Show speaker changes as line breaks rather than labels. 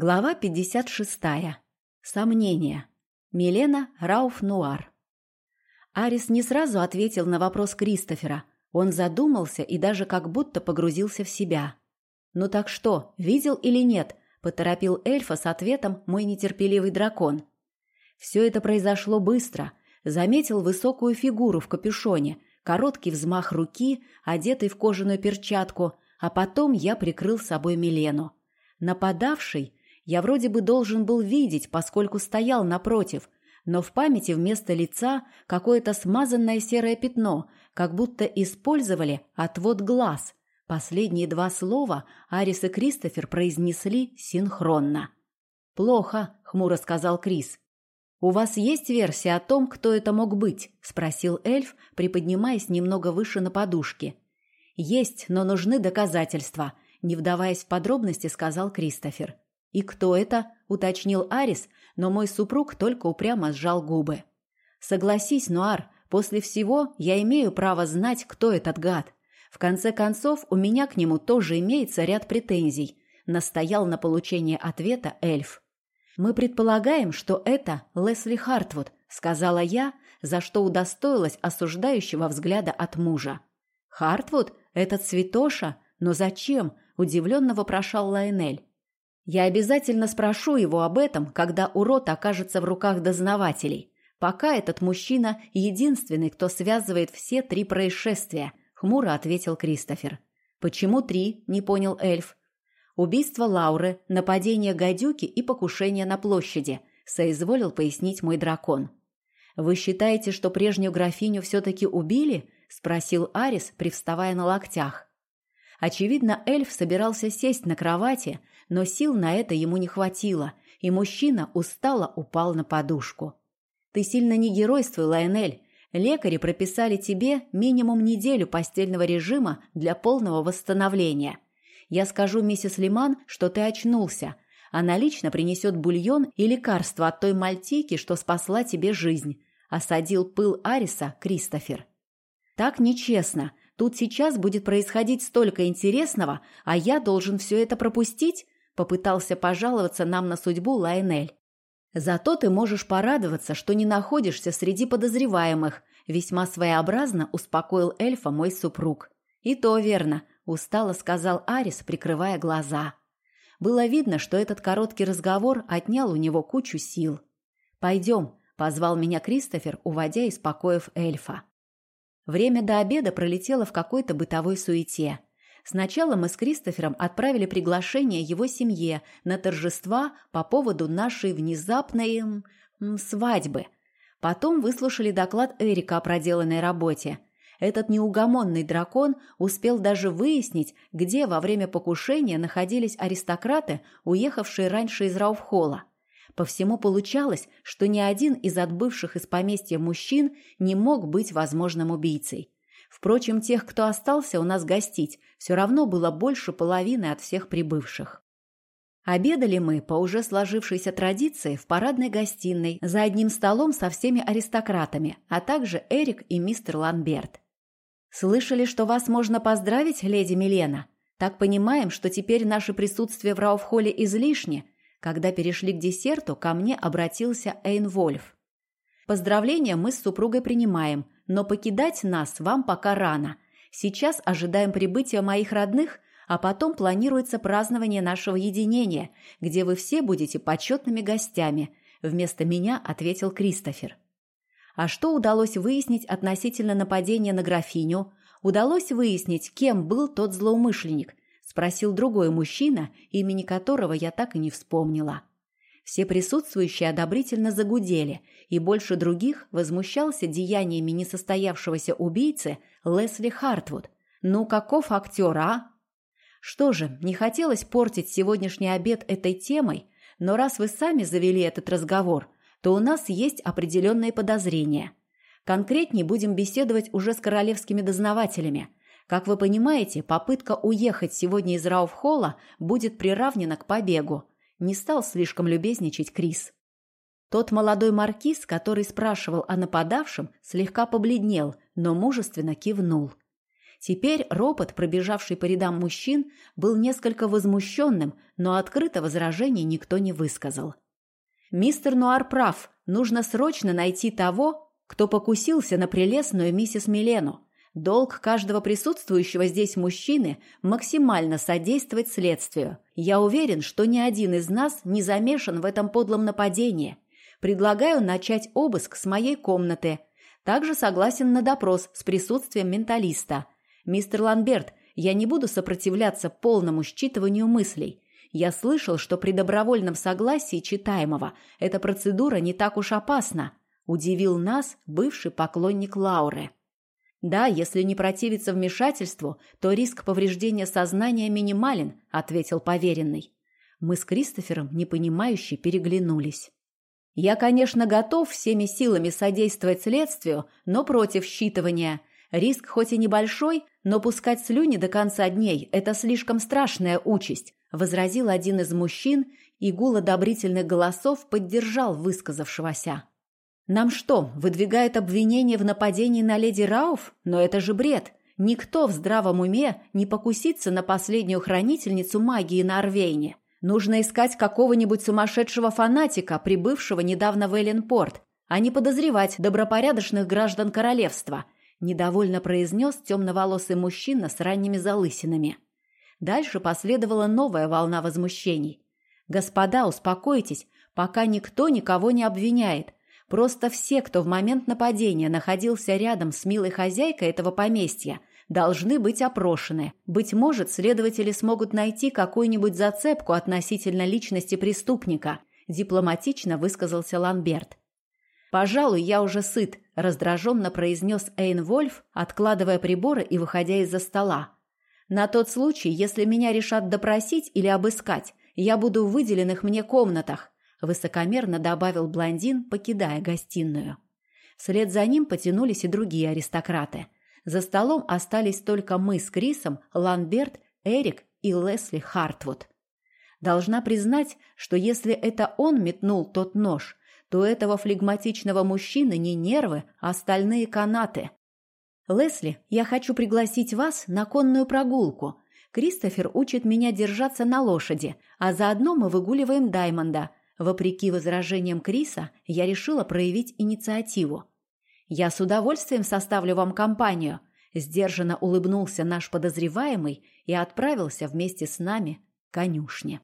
Глава 56. Сомнения. Милена Рауф-Нуар. Арис не сразу ответил на вопрос Кристофера. Он задумался и даже как будто погрузился в себя. «Ну так что, видел или нет?» – поторопил эльфа с ответом мой нетерпеливый дракон. Все это произошло быстро. Заметил высокую фигуру в капюшоне, короткий взмах руки, одетый в кожаную перчатку, а потом я прикрыл собой Милену. Нападавший – я вроде бы должен был видеть, поскольку стоял напротив, но в памяти вместо лица какое-то смазанное серое пятно, как будто использовали отвод глаз. Последние два слова Арис и Кристофер произнесли синхронно. «Плохо», — хмуро сказал Крис. «У вас есть версия о том, кто это мог быть?» — спросил эльф, приподнимаясь немного выше на подушке. «Есть, но нужны доказательства», — не вдаваясь в подробности, сказал Кристофер. «И кто это?» – уточнил Арис, но мой супруг только упрямо сжал губы. «Согласись, Нуар, после всего я имею право знать, кто этот гад. В конце концов, у меня к нему тоже имеется ряд претензий», – настоял на получение ответа эльф. «Мы предполагаем, что это Лесли Хартвуд», – сказала я, за что удостоилась осуждающего взгляда от мужа. «Хартвуд? Этот святоша? Но зачем?» – удивленно вопрошал Лайнель. Я обязательно спрошу его об этом, когда урод окажется в руках дознавателей. Пока этот мужчина единственный, кто связывает все три происшествия, хмуро ответил Кристофер. Почему три? не понял эльф. Убийство Лауры, нападение гадюки и покушение на площади, соизволил пояснить мой дракон. Вы считаете, что прежнюю графиню все-таки убили? спросил Арис, привставая на локтях. Очевидно, эльф собирался сесть на кровати, но сил на это ему не хватило, и мужчина устало упал на подушку. «Ты сильно не геройствуй, Лайонель. Лекари прописали тебе минимум неделю постельного режима для полного восстановления. Я скажу миссис Лиман, что ты очнулся. Она лично принесет бульон и лекарство от той мальтийки, что спасла тебе жизнь», – осадил пыл Ариса Кристофер. «Так нечестно. Тут сейчас будет происходить столько интересного, а я должен все это пропустить?» Попытался пожаловаться нам на судьбу Лайнель. «Зато ты можешь порадоваться, что не находишься среди подозреваемых», весьма своеобразно успокоил эльфа мой супруг. «И то верно», – устало сказал Арис, прикрывая глаза. Было видно, что этот короткий разговор отнял у него кучу сил. «Пойдем», – позвал меня Кристофер, уводя из покоев эльфа. Время до обеда пролетело в какой-то бытовой суете. Сначала мы с Кристофером отправили приглашение его семье на торжества по поводу нашей внезапной свадьбы. Потом выслушали доклад Эрика о проделанной работе. Этот неугомонный дракон успел даже выяснить, где во время покушения находились аристократы, уехавшие раньше из Рауфхола. По всему получалось, что ни один из отбывших из поместья мужчин не мог быть возможным убийцей. Впрочем, тех, кто остался у нас гостить, все равно было больше половины от всех прибывших. Обедали мы по уже сложившейся традиции в парадной гостиной за одним столом со всеми аристократами, а также Эрик и мистер Ланберт. «Слышали, что вас можно поздравить, леди Милена? Так понимаем, что теперь наше присутствие в Рауфхолле излишне?» Когда перешли к десерту, ко мне обратился Эйн Вольф. «Поздравления мы с супругой принимаем, но покидать нас вам пока рано. Сейчас ожидаем прибытия моих родных, а потом планируется празднование нашего единения, где вы все будете почетными гостями», вместо меня ответил Кристофер. А что удалось выяснить относительно нападения на графиню? Удалось выяснить, кем был тот злоумышленник, спросил другой мужчина, имени которого я так и не вспомнила. Все присутствующие одобрительно загудели, и больше других возмущался деяниями несостоявшегося убийцы Лесли Хартвуд. Ну, каков актер, а? Что же, не хотелось портить сегодняшний обед этой темой, но раз вы сами завели этот разговор, то у нас есть определенные подозрения. Конкретнее будем беседовать уже с королевскими дознавателями. Как вы понимаете, попытка уехать сегодня из Рауфхолла будет приравнена к побегу – не стал слишком любезничать Крис. Тот молодой маркиз, который спрашивал о нападавшем, слегка побледнел, но мужественно кивнул. Теперь ропот, пробежавший по рядам мужчин, был несколько возмущенным, но открыто возражений никто не высказал. «Мистер Нуар прав. Нужно срочно найти того, кто покусился на прелестную миссис Милену. Долг каждого присутствующего здесь мужчины – максимально содействовать следствию. Я уверен, что ни один из нас не замешан в этом подлом нападении. Предлагаю начать обыск с моей комнаты. Также согласен на допрос с присутствием менталиста. Мистер Ланберт, я не буду сопротивляться полному считыванию мыслей. Я слышал, что при добровольном согласии читаемого эта процедура не так уж опасна. Удивил нас бывший поклонник Лауры. Да, если не противиться вмешательству, то риск повреждения сознания минимален, ответил поверенный. Мы с Кристофером, непонимающе, переглянулись. Я, конечно, готов всеми силами содействовать следствию, но против считывания. Риск хоть и небольшой, но пускать слюни до конца дней – это слишком страшная участь, возразил один из мужчин, и гул одобрительных голосов поддержал высказавшегося. Нам что, выдвигают обвинение в нападении на леди Рауф? Но это же бред. Никто в здравом уме не покусится на последнюю хранительницу магии на Орвейне. Нужно искать какого-нибудь сумасшедшего фанатика, прибывшего недавно в Элленпорт, а не подозревать добропорядочных граждан королевства, недовольно произнес темноволосый мужчина с ранними залысинами. Дальше последовала новая волна возмущений. «Господа, успокойтесь, пока никто никого не обвиняет. Просто все, кто в момент нападения находился рядом с милой хозяйкой этого поместья, должны быть опрошены. Быть может, следователи смогут найти какую-нибудь зацепку относительно личности преступника, дипломатично высказался Ланберт. «Пожалуй, я уже сыт», – раздраженно произнес Эйн Вольф, откладывая приборы и выходя из-за стола. «На тот случай, если меня решат допросить или обыскать, я буду в выделенных мне комнатах высокомерно добавил блондин, покидая гостиную. Вслед за ним потянулись и другие аристократы. За столом остались только мы с Крисом, Ланберт, Эрик и Лесли Хартвуд. Должна признать, что если это он метнул тот нож, то этого флегматичного мужчины не нервы, а стальные канаты. «Лесли, я хочу пригласить вас на конную прогулку. Кристофер учит меня держаться на лошади, а заодно мы выгуливаем Даймонда. Вопреки возражениям Криса, я решила проявить инициативу. «Я с удовольствием составлю вам компанию», – сдержанно улыбнулся наш подозреваемый и отправился вместе с нами к конюшне.